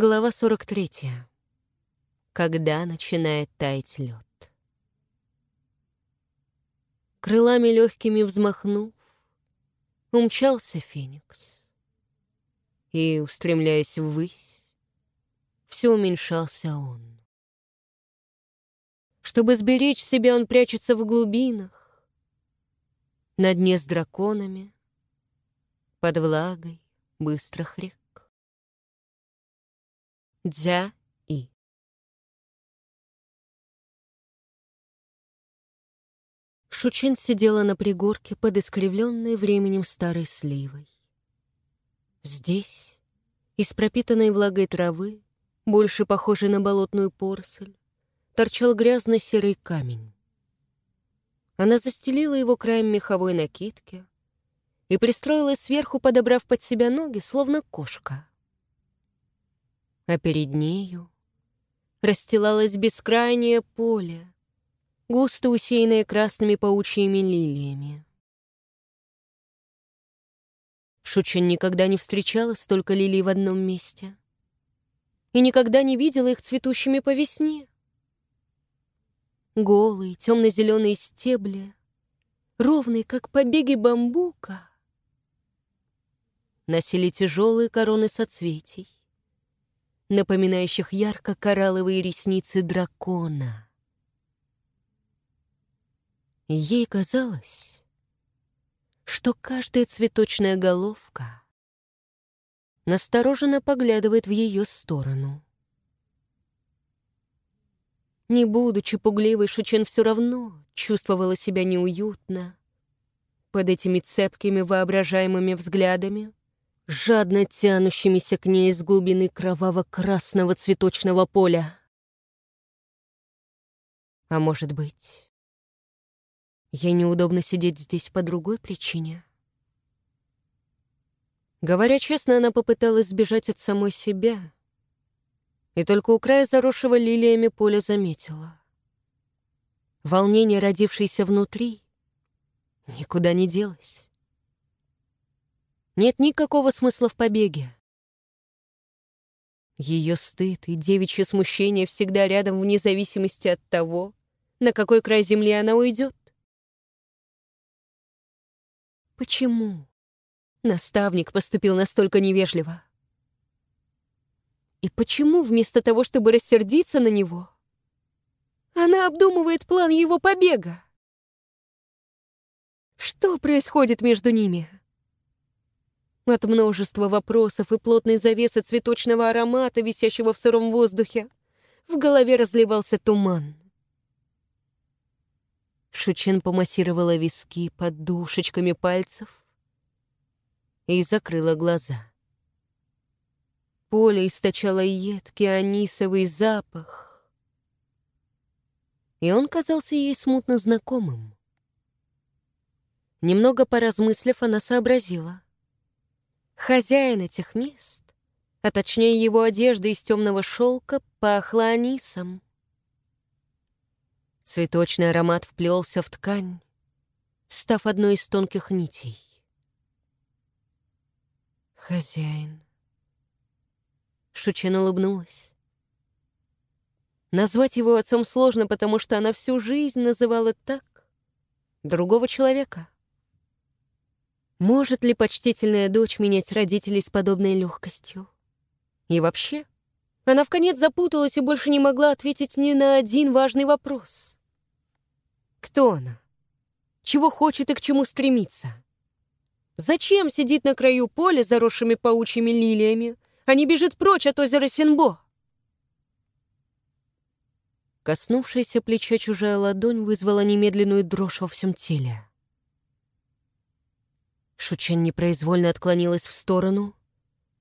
Глава 43. Когда начинает таять лед. Крылами легкими взмахнув, умчался Феникс. И, устремляясь ввысь, все уменьшался он. Чтобы сберечь себя, он прячется в глубинах, на дне с драконами, под влагой быстрых рек. Дзя И. Шучен сидела на пригорке под искривленной временем старой сливой. Здесь, из пропитанной влагой травы, больше похожей на болотную порсель, торчал грязный серый камень. Она застелила его краем меховой накидки и пристроилась сверху, подобрав под себя ноги, словно кошка а перед нею расстилалось бескрайнее поле, густо усеянное красными паучьими лилиями. Шучен никогда не встречала столько лилий в одном месте и никогда не видела их цветущими по весне. Голые, темно-зеленые стебли, ровные, как побеги бамбука, носили тяжелые короны соцветий напоминающих ярко-коралловые ресницы дракона. Ей казалось, что каждая цветочная головка настороженно поглядывает в ее сторону. Не будучи пугливой, Шучен все равно чувствовала себя неуютно под этими цепкими воображаемыми взглядами, жадно тянущимися к ней из глубины кроваво-красного цветочного поля. А может быть, ей неудобно сидеть здесь по другой причине? Говоря честно, она попыталась сбежать от самой себя, и только у края заросшего лилиями поля заметила. Волнение, родившееся внутри, никуда не делось. Нет никакого смысла в побеге. Ее стыд и девичье смущение всегда рядом вне зависимости от того, на какой край земли она уйдет. Почему наставник поступил настолько невежливо? И почему вместо того, чтобы рассердиться на него, она обдумывает план его побега? Что происходит между ними? От множества вопросов и плотной завесы цветочного аромата, висящего в сыром воздухе, в голове разливался туман. Шучин помассировала виски под душечками пальцев и закрыла глаза. Поле источало едкий анисовый запах, и он казался ей смутно знакомым. Немного поразмыслив, она сообразила — Хозяин этих мест, а точнее его одежда из темного шелка, пахла анисом. Цветочный аромат вплелся в ткань, став одной из тонких нитей. «Хозяин». Шучин улыбнулась. Назвать его отцом сложно, потому что она всю жизнь называла так другого человека. Может ли почтительная дочь менять родителей с подобной легкостью? И вообще, она в конец запуталась и больше не могла ответить ни на один важный вопрос. Кто она? Чего хочет и к чему стремится? Зачем сидит на краю поля, заросшими паучьими лилиями, а не бежит прочь от озера Синбо? Коснувшаяся плеча чужая ладонь вызвала немедленную дрожь во всем теле. Шучен непроизвольно отклонилась в сторону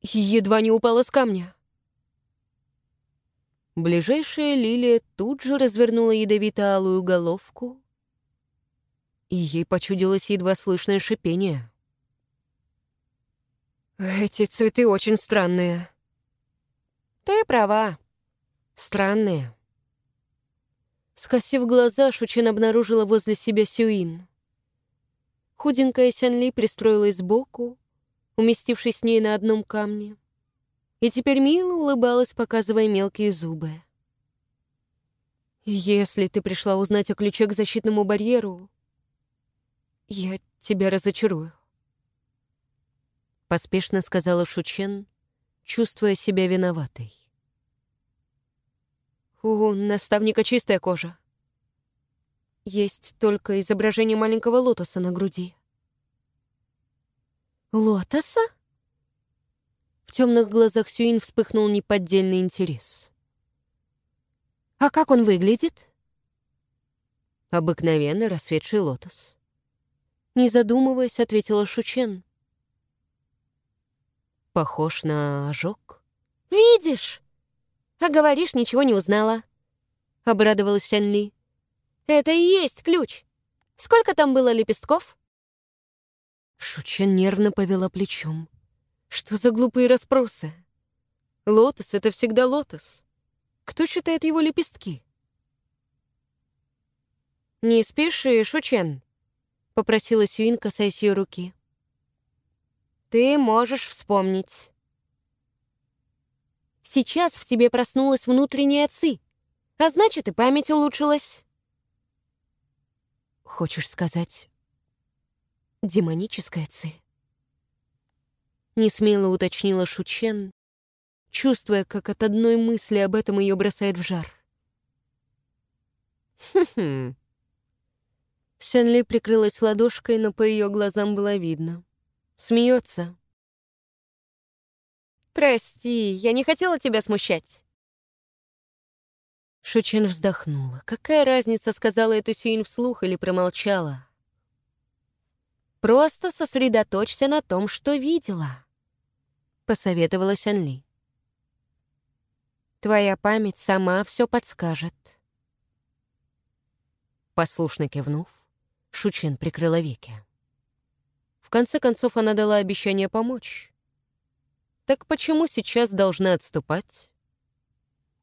и едва не упала с камня. Ближайшая лилия тут же развернула ядовито-алую головку, и ей почудилось едва слышное шипение. «Эти цветы очень странные». «Ты права. Странные». Скосив глаза, Шучен обнаружила возле себя Сюин. Худенькая Сянли пристроилась сбоку, уместившись с ней на одном камне. и теперь мило улыбалась, показывая мелкие зубы. «Если ты пришла узнать о ключе к защитному барьеру, я тебя разочарую», — поспешно сказала Шучен, чувствуя себя виноватой. «У наставника чистая кожа. Есть только изображение маленького лотоса на груди». «Лотоса?» В темных глазах Сюин вспыхнул неподдельный интерес. «А как он выглядит?» «Обыкновенный рассветший лотос». Не задумываясь, ответила Шучен. «Похож на ожог?» «Видишь? А говоришь, ничего не узнала», — обрадовалась Сянли. «Это и есть ключ. Сколько там было лепестков?» Шучен нервно повела плечом. Что за глупые расспросы? Лотос — это всегда лотос. Кто считает его лепестки? «Не спеши, Шучен», — попросила Сюин, касаясь ее руки. «Ты можешь вспомнить. Сейчас в тебе проснулась внутренняя ци, а значит, и память улучшилась». «Хочешь сказать, демоническая ци?» Несмело уточнила Шучен, чувствуя, как от одной мысли об этом ее бросает в жар. «Хм-хм». Сенли прикрылась ладошкой, но по ее глазам было видно. Смеется. «Прости, я не хотела тебя смущать». Шучен вздохнула. Какая разница, сказала эту Сюин вслух или промолчала? Просто сосредоточься на том, что видела посоветовала Сянли. «Твоя память сама все подскажет». Послушно кивнув, Шучин прикрыла веки. В конце концов, она дала обещание помочь. Так почему сейчас должна отступать?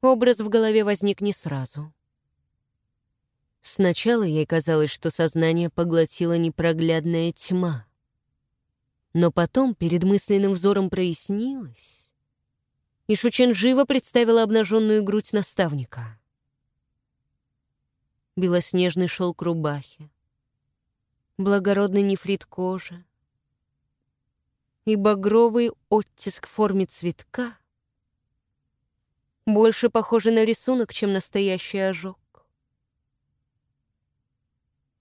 Образ в голове возник не сразу. Сначала ей казалось, что сознание поглотила непроглядная тьма — но потом перед мысленным взором прояснилось, и Шучен живо представила обнаженную грудь наставника. Белоснежный шелк рубахи, благородный нефрит кожи и багровый оттиск в форме цветка, больше похожий на рисунок, чем настоящий ожог.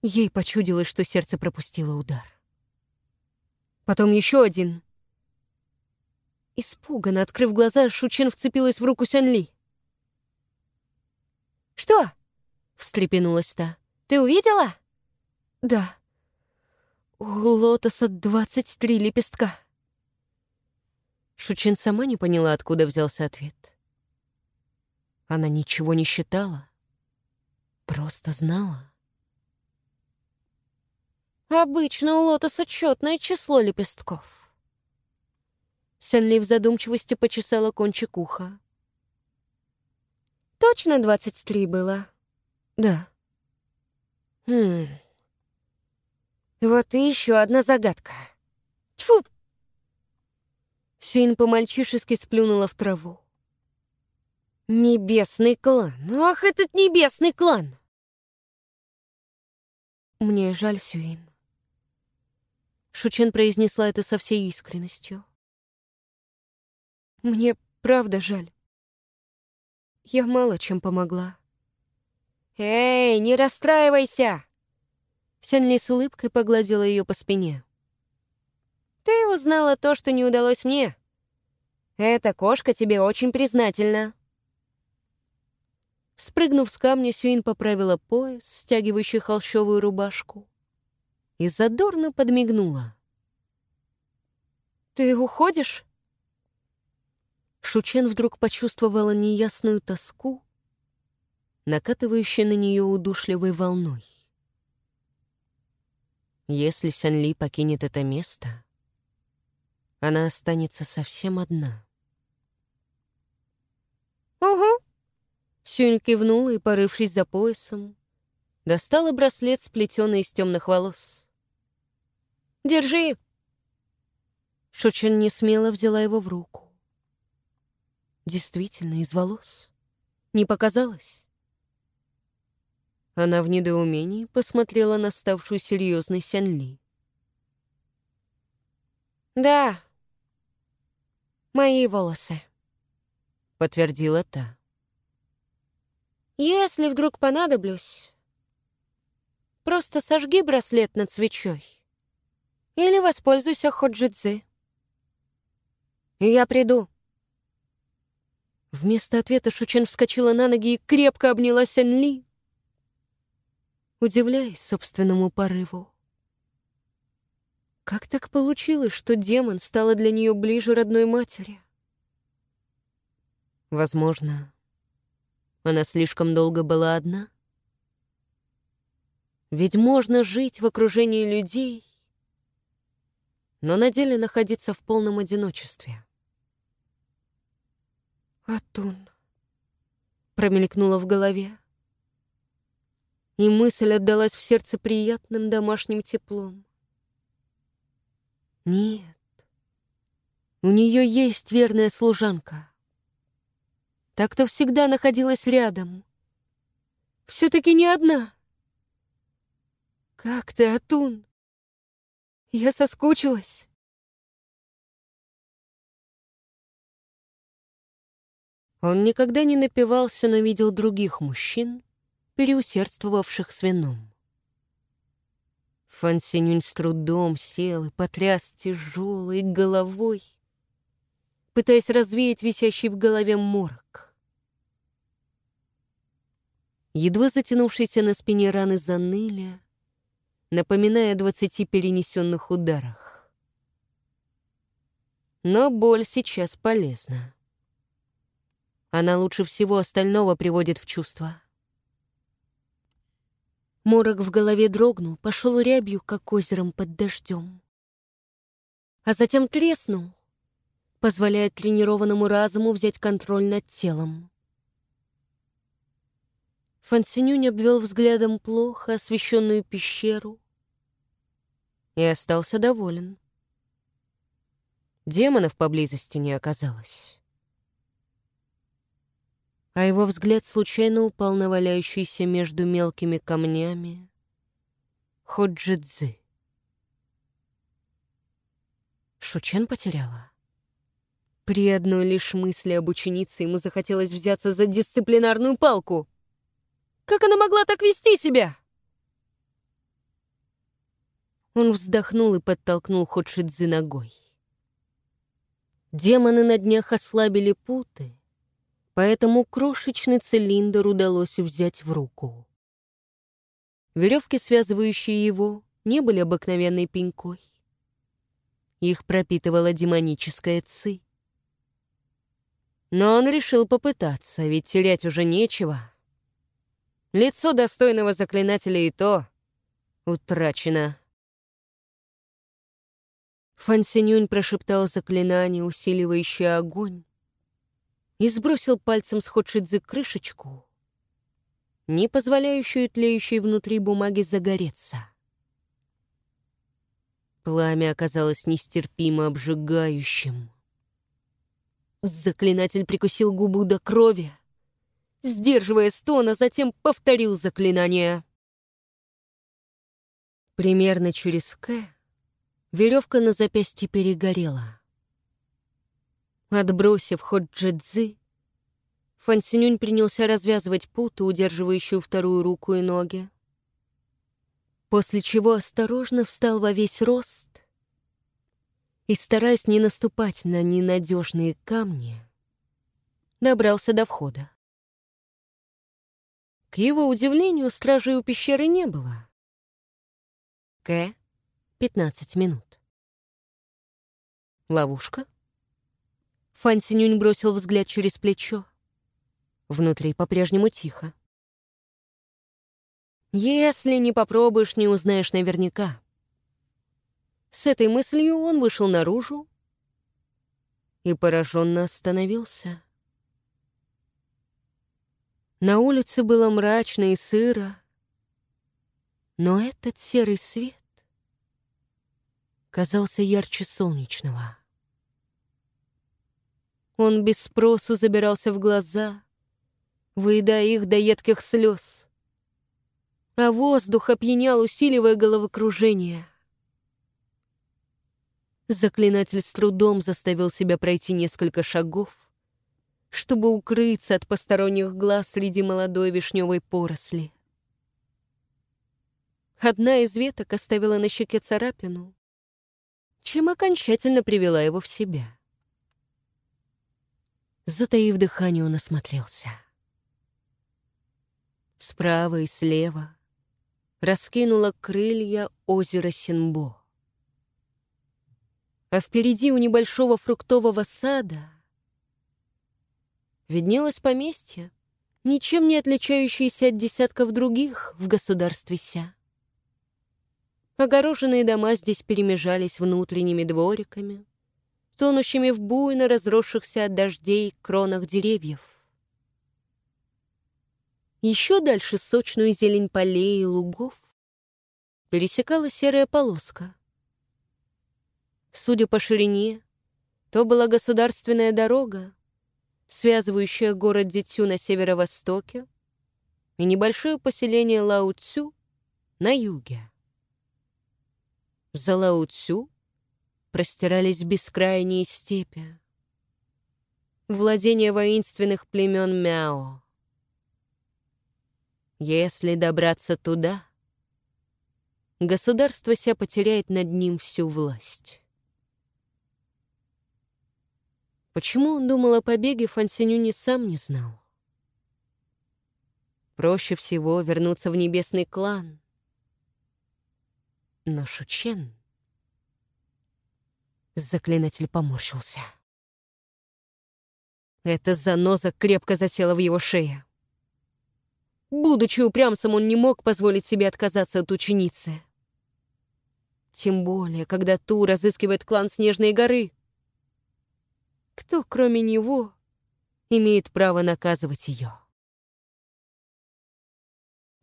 Ей почудилось, что сердце пропустило удар. Потом еще один. Испуганно открыв глаза, Шучин вцепилась в руку Сянли. «Что?» — встрепенулась та. «Ты увидела?» «Да. У лотоса двадцать три лепестка». Шучин сама не поняла, откуда взялся ответ. Она ничего не считала, просто знала. Обычно у лотоса четное число лепестков. Сенли в задумчивости почесала кончик уха. Точно двадцать три было? Да. Хм. Вот и еще одна загадка. Тьфу! Син по-мальчишески сплюнула в траву. Небесный клан. Ах, этот небесный клан! Мне жаль, Сюин. Шучен произнесла это со всей искренностью. «Мне правда жаль. Я мало чем помогла». «Эй, не расстраивайся!» Сянли с улыбкой погладила ее по спине. «Ты узнала то, что не удалось мне. Эта кошка тебе очень признательна». Спрыгнув с камня, Сюин поправила пояс, стягивающий холщовую рубашку и задорно подмигнула. «Ты уходишь?» Шучен вдруг почувствовала неясную тоску, накатывающую на нее удушливой волной. Если Сянли покинет это место, она останется совсем одна. Сюнь кивнула и, порывшись за поясом, достала браслет, сплетенный из темных волос. Держи!» Шучин не смело взяла его в руку. действительно из волос. Не показалось? Она в недоумении посмотрела на ставшую серьезной Сянли. «Да, мои волосы», — подтвердила та. «Если вдруг понадоблюсь, просто сожги браслет над свечой или воспользуйся ходжидзы. Я приду». Вместо ответа Шучен вскочила на ноги и крепко обняла Сянли, удивляясь собственному порыву. Как так получилось, что демон стала для нее ближе родной матери? Возможно, она слишком долго была одна? Ведь можно жить в окружении людей, но на деле находиться в полном одиночестве. «Атун», — промелькнула в голове и мысль отдалась в сердце приятным домашним теплом. Нет, у нее есть верная служанка. Так, кто всегда находилась рядом. Все-таки не одна. Как ты, Атун? Я соскучилась. Он никогда не напивался, но видел других мужчин, переусердствовавших с вином. Фан Синюнь с трудом сел и потряс тяжелой головой, пытаясь развеять висящий в голове морок. Едва затянувшиеся на спине раны заныли, напоминая о двадцати перенесенных ударах. Но боль сейчас полезна. Она лучше всего остального приводит в чувство. Морок в голове дрогнул, пошел рябью, как озером под дождем. А затем треснул, позволяя тренированному разуму взять контроль над телом. Фансинюнь обвел взглядом плохо освещенную пещеру и остался доволен. Демонов поблизости не оказалось а его взгляд случайно упал на валяющийся между мелкими камнями Ходжидзы. Шучен потеряла. При одной лишь мысли об ученице ему захотелось взяться за дисциплинарную палку. Как она могла так вести себя? Он вздохнул и подтолкнул Ходжидзы ногой. Демоны на днях ослабили путы, поэтому крошечный цилиндр удалось взять в руку. Веревки, связывающие его, не были обыкновенной пенькой. Их пропитывала демоническая ци. Но он решил попытаться, ведь терять уже нечего. Лицо достойного заклинателя и то утрачено. Фан Синюнь прошептал заклинание, усиливающее огонь, и сбросил пальцем с Ходшидзы крышечку, не позволяющую тлеющей внутри бумаги загореться. Пламя оказалось нестерпимо обжигающим. Заклинатель прикусил губу до крови, сдерживая стон, а затем повторил заклинание. Примерно через К веревка на запястье перегорела. Отбросив ход джидзы, Фансинюнь принялся развязывать путу, удерживающую вторую руку и ноги. После чего осторожно встал во весь рост и, стараясь не наступать на ненадежные камни, добрался до входа. К его удивлению, стражей у пещеры не было. К. 15 минут. Ловушка? Фан Синюнь бросил взгляд через плечо. Внутри по-прежнему тихо. «Если не попробуешь, не узнаешь наверняка». С этой мыслью он вышел наружу и пораженно остановился. На улице было мрачно и сыро, но этот серый свет казался ярче солнечного. Он без спросу забирался в глаза, выедая их до едких слез. А воздух опьянял, усиливая головокружение. Заклинатель с трудом заставил себя пройти несколько шагов, чтобы укрыться от посторонних глаз среди молодой вишневой поросли. Одна из веток оставила на щеке царапину, чем окончательно привела его в себя. Затаив дыхание, он осмотрелся. Справа и слева раскинуло крылья озеро Синбо. А впереди у небольшого фруктового сада виднелось поместье, ничем не отличающееся от десятков других в государстве Ся. Огороженные дома здесь перемежались внутренними двориками, тонущими в буйно разросшихся от дождей кронах деревьев. Еще дальше сочную зелень полей и лугов пересекала серая полоска. Судя по ширине, то была государственная дорога, связывающая город Дитю на северо-востоке и небольшое поселение Лаоцю на юге. За Лаоцю простирались бескрайние степи, владения воинственных племен Мяо. Если добраться туда, государство ся потеряет над ним всю власть. Почему он думал о побеге, Фансиню не сам не знал. Проще всего вернуться в небесный клан, но Шучен... Заклинатель поморщился. Эта заноза крепко засела в его шее. Будучи упрямцем, он не мог позволить себе отказаться от ученицы. Тем более, когда Ту разыскивает клан Снежной горы. Кто, кроме него, имеет право наказывать ее?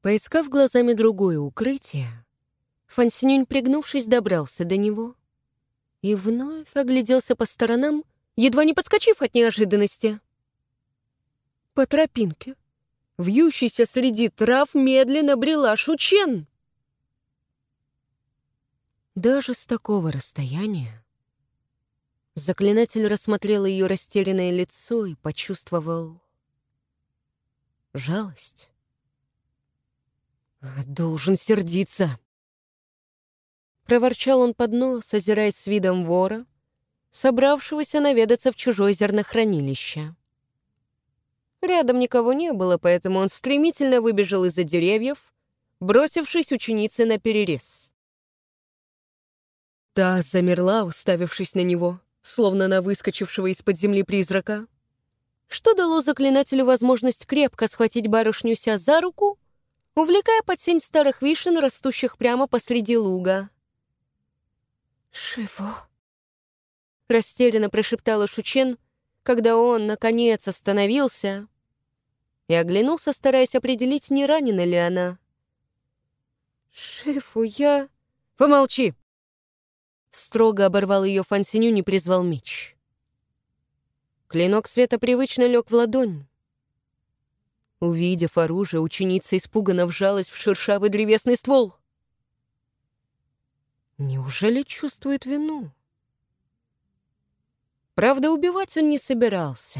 Поискав глазами другое укрытие, Фансинюнь, пригнувшись, добрался до него и вновь огляделся по сторонам, едва не подскочив от неожиданности. По тропинке, вьющейся среди трав, медленно брела Шучен. Даже с такого расстояния заклинатель рассмотрел ее растерянное лицо и почувствовал жалость. «Должен сердиться», Проворчал он под нос, озираясь с видом вора, собравшегося наведаться в чужое зернохранилище. Рядом никого не было, поэтому он стремительно выбежал из-за деревьев, бросившись ученице на перерез. Та замерла, уставившись на него, словно на выскочившего из-под земли призрака, что дало заклинателю возможность крепко схватить барышню ся за руку, увлекая под сень старых вишен, растущих прямо посреди луга. «Шиво!» — растерянно прошептала Шучен, когда он, наконец, остановился и оглянулся, стараясь определить, не ранена ли она. «Шифу, я...» «Помолчи!» Строго оборвал ее Фансиню, не призвал меч. Клинок света привычно лег в ладонь. Увидев оружие, ученица испуганно вжалась в шершавый древесный ствол. Неужели чувствует вину? Правда, убивать он не собирался.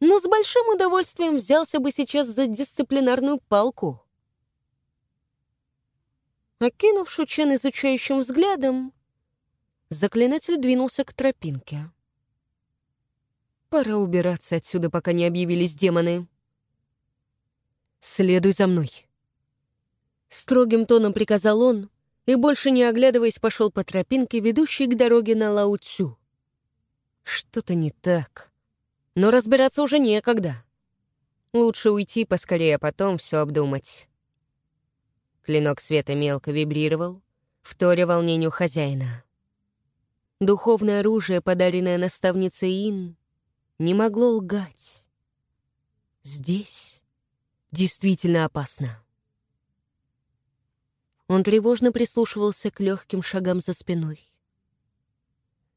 Но с большим удовольствием взялся бы сейчас за дисциплинарную палку. Окинув Шучен изучающим взглядом, заклинатель двинулся к тропинке. Пора убираться отсюда, пока не объявились демоны. «Следуй за мной!» Строгим тоном приказал он, и, больше не оглядываясь, пошел по тропинке, ведущей к дороге на Лауцю. Что-то не так. Но разбираться уже некогда. Лучше уйти поскорее, а потом все обдумать. Клинок света мелко вибрировал, вторя волнению хозяина. Духовное оружие, подаренное наставницей Ин, не могло лгать. Здесь действительно опасно. Он тревожно прислушивался к легким шагам за спиной.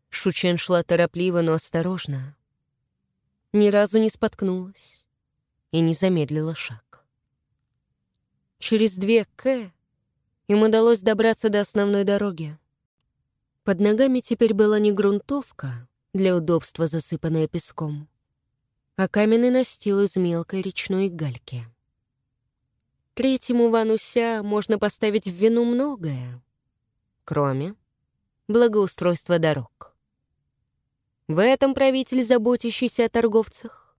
Шучен шла торопливо, но осторожно, ни разу не споткнулась и не замедлила шаг. Через две «К» им удалось добраться до основной дороги. Под ногами теперь была не грунтовка, для удобства засыпанная песком, а каменный настил из мелкой речной гальки. Третьему Вануся можно поставить в вину многое, кроме благоустройства дорог. В этом правитель, заботящийся о торговцах,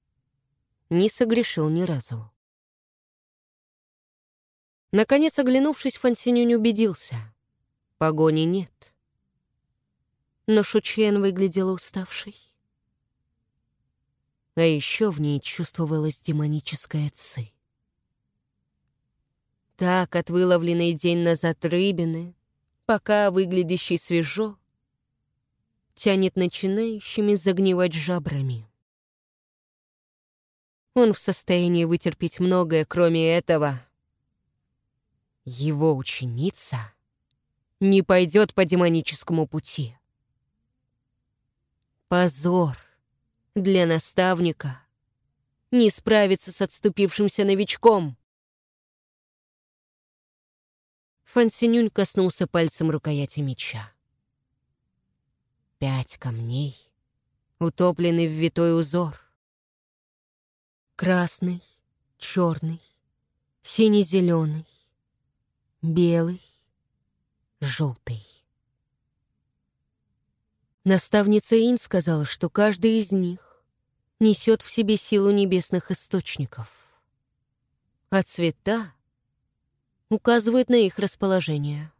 не согрешил ни разу. Наконец, оглянувшись, Фансинюнь убедился. Погони нет. Но Шучен выглядела уставшей. А еще в ней чувствовалась демоническая ци. Так от выловленной день назад рыбины, пока выглядящий свежо, тянет начинающими загнивать жабрами. Он в состоянии вытерпеть многое, кроме этого. Его ученица не пойдет по демоническому пути. Позор для наставника не справиться с отступившимся новичком. Фансинюнь коснулся пальцем рукояти меча. Пять камней, утоплены в витой узор. Красный, черный, сине-зеленый, белый, желтый. Наставница Ин сказала, что каждый из них несет в себе силу небесных источников, а цвета указывают на их расположение.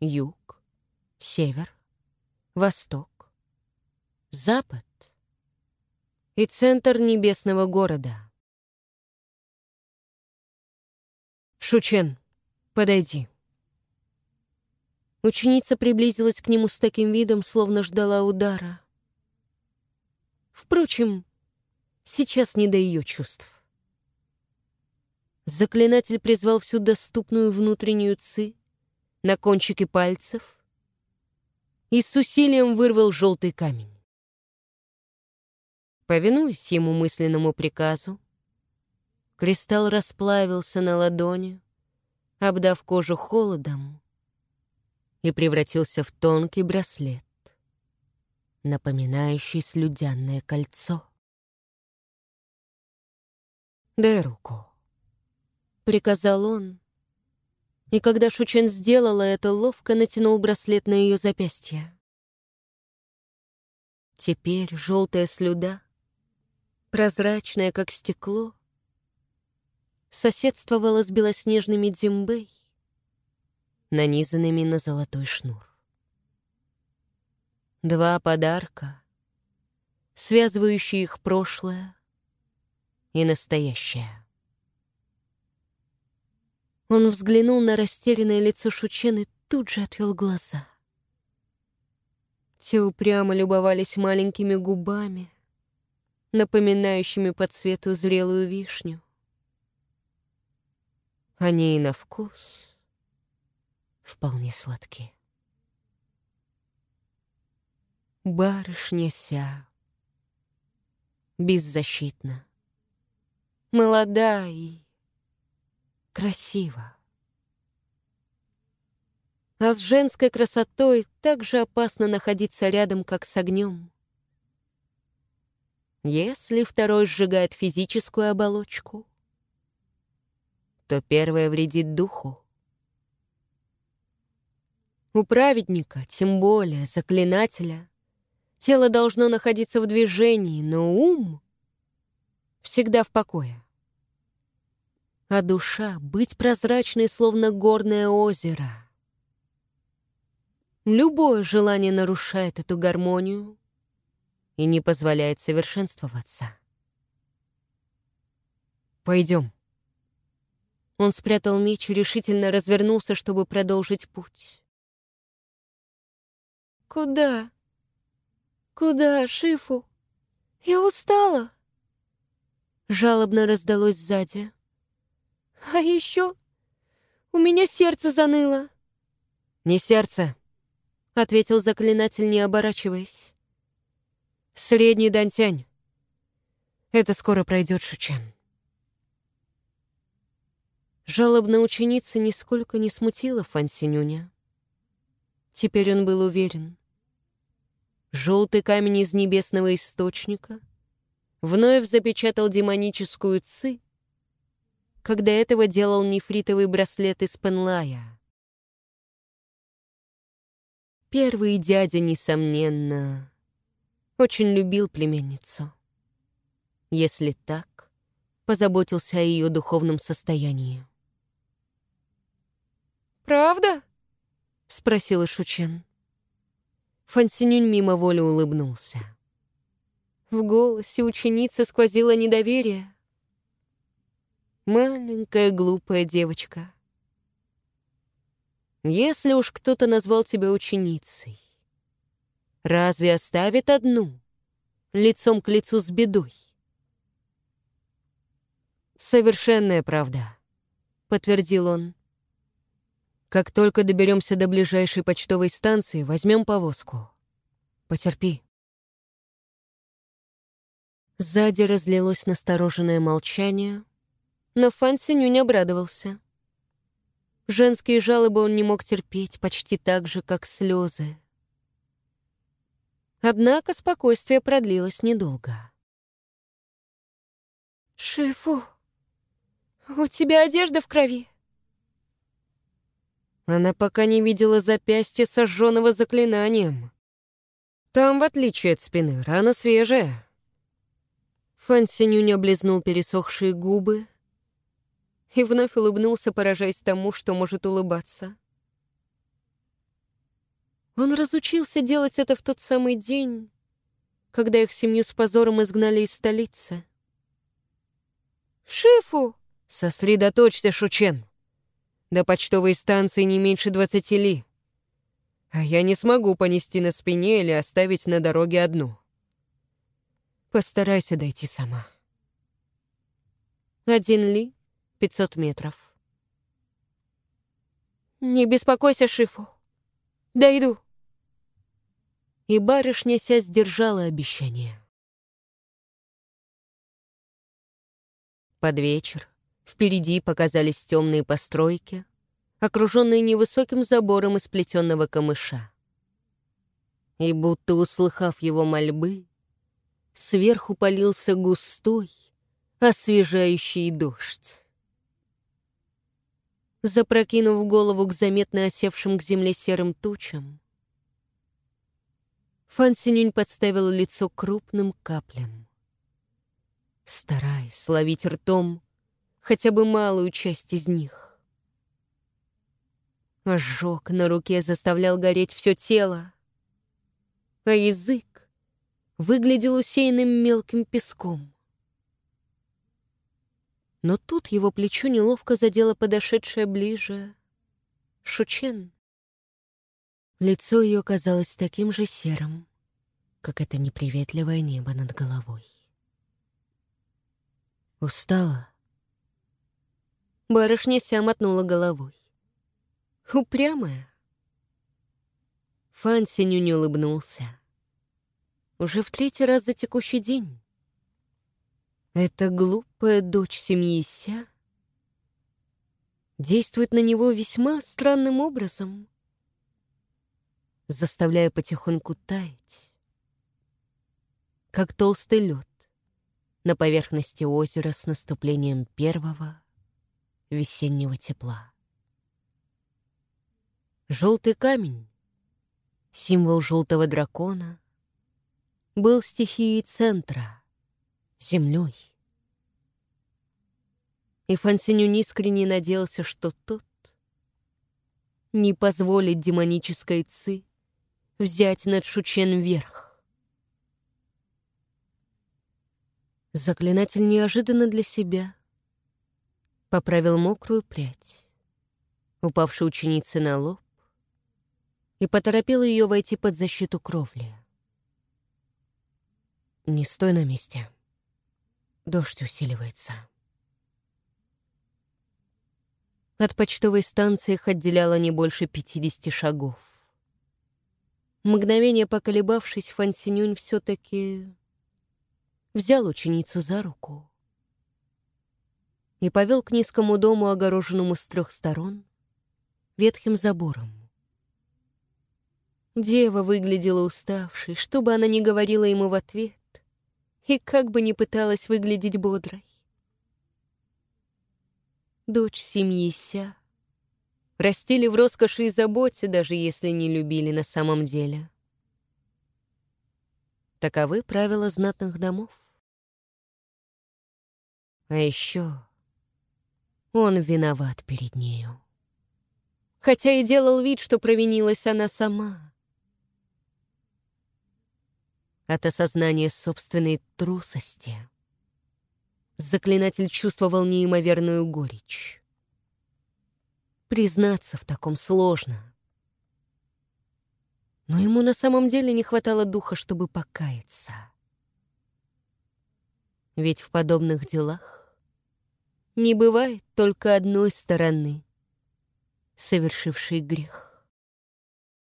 Юг, север, восток, запад и центр небесного города. «Шучен, подойди». Ученица приблизилась к нему с таким видом, словно ждала удара. Впрочем, сейчас не до ее чувств. Заклинатель призвал всю доступную внутреннюю ци на кончике пальцев и с усилием вырвал желтый камень. Повинуясь ему мысленному приказу, кристалл расплавился на ладони, обдав кожу холодом, и превратился в тонкий браслет, напоминающий слюдянное кольцо. «Дай руку», — приказал он, и когда Шучен сделала это, ловко натянул браслет на ее запястье. Теперь желтая слюда, прозрачная, как стекло, соседствовала с белоснежными дзимбей, нанизанными на золотой шнур. Два подарка, связывающие их прошлое и настоящее. Он взглянул на растерянное лицо Шучен и тут же отвел глаза. Те упрямо любовались маленькими губами, напоминающими по цвету зрелую вишню. Они и на вкус вполне сладки. Барышня ся, беззащитна, молода и красиво. А с женской красотой так же опасно находиться рядом, как с огнем. Если второй сжигает физическую оболочку, то первое вредит духу. У праведника, тем более заклинателя, тело должно находиться в движении, но ум всегда в покое а душа — быть прозрачной, словно горное озеро. Любое желание нарушает эту гармонию и не позволяет совершенствоваться. «Пойдем». Он спрятал меч и решительно развернулся, чтобы продолжить путь. «Куда? Куда, Шифу? Я устала!» Жалобно раздалось сзади. А еще у меня сердце заныло. «Не сердце», — ответил заклинатель, не оборачиваясь. «Средний Дантянь. Это скоро пройдет, Шучен. Жалобная ученица нисколько не смутила Фан Синюня. Теперь он был уверен. Желтый камень из небесного источника вновь запечатал демоническую ци, когда этого делал нефритовый браслет из Пенлая. Первый дядя, несомненно, очень любил племенницу. Если так, позаботился о ее духовном состоянии. «Правда?» — спросила Шучен. Фансинюнь мимо воли улыбнулся. В голосе ученицы сквозило недоверие. Маленькая глупая девочка. Если уж кто-то назвал тебя ученицей, разве оставит одну, лицом к лицу с бедой? «Совершенная правда», — подтвердил он. Как только доберемся до ближайшей почтовой станции, возьмем повозку. Потерпи. Сзади разлилось настороженное молчание, но Фан не обрадовался. Женские жалобы он не мог терпеть почти так же, как слезы. Однако спокойствие продлилось недолго. «Шифу, у тебя одежда в крови?» Она пока не видела запястья, сожженного заклинанием. Там, в отличие от спины, рана свежая. Фан Синюнь облизнул пересохшие губы и вновь улыбнулся, поражаясь тому, что может улыбаться. Он разучился делать это в тот самый день, когда их семью с позором изгнали из столицы. «Шифу!» «Сосредоточься, Шучен!» До почтовой станции не меньше двадцати ли. А я не смогу понести на спине или оставить на дороге одну. Постарайся дойти сама. Один ли, пятьсот метров. Не беспокойся, Шифу. Дойду. И барышня ся сдержала обещание. Под вечер Впереди показались темные постройки, окруженные невысоким забором из плетенного камыша. И будто услыхав его мольбы, сверху полился густой, освежающий дождь. Запрокинув голову к заметно осевшим к земле серым тучам, Фан Синюнь подставил лицо крупным каплям. Стараясь ловить ртом хотя бы малую часть из них. Ожог на руке заставлял гореть все тело, а язык выглядел усеянным мелким песком. Но тут его плечо неловко задело подошедшее ближе Шучен. Лицо ее казалось таким же серым, как это неприветливое небо над головой. Устала? Барышня ся мотнула головой. Упрямая. Фан Синю не улыбнулся. Уже в третий раз за текущий день. Эта глупая дочь семьи Ся действует на него весьма странным образом, заставляя потихоньку таять, как толстый лед на поверхности озера с наступлением первого весеннего тепла. Желтый камень, символ желтого дракона, был стихией центра, землей. И Фансинюн искренне надеялся, что тот не позволит демонической Ци взять над Шучен верх. Заклинатель неожиданно для себя поправил мокрую прядь, упавшей ученицы на лоб, и поторопил ее войти под защиту кровли. «Не стой на месте. Дождь усиливается». От почтовой станции их отделяло не больше пятидесяти шагов. Мгновение поколебавшись, Фансинюнь все-таки взял ученицу за руку и повел к низкому дому, огороженному с трех сторон, ветхим забором. Дева выглядела уставшей, что бы она ни говорила ему в ответ, и как бы ни пыталась выглядеть бодрой. Дочь семьи Ся растили в роскоши и заботе, даже если не любили на самом деле. Таковы правила знатных домов. А еще он виноват перед нею. Хотя и делал вид, что провинилась она сама. От осознания собственной трусости заклинатель чувствовал неимоверную горечь. Признаться в таком сложно. Но ему на самом деле не хватало духа, чтобы покаяться. Ведь в подобных делах не бывает только одной стороны, совершившей грех.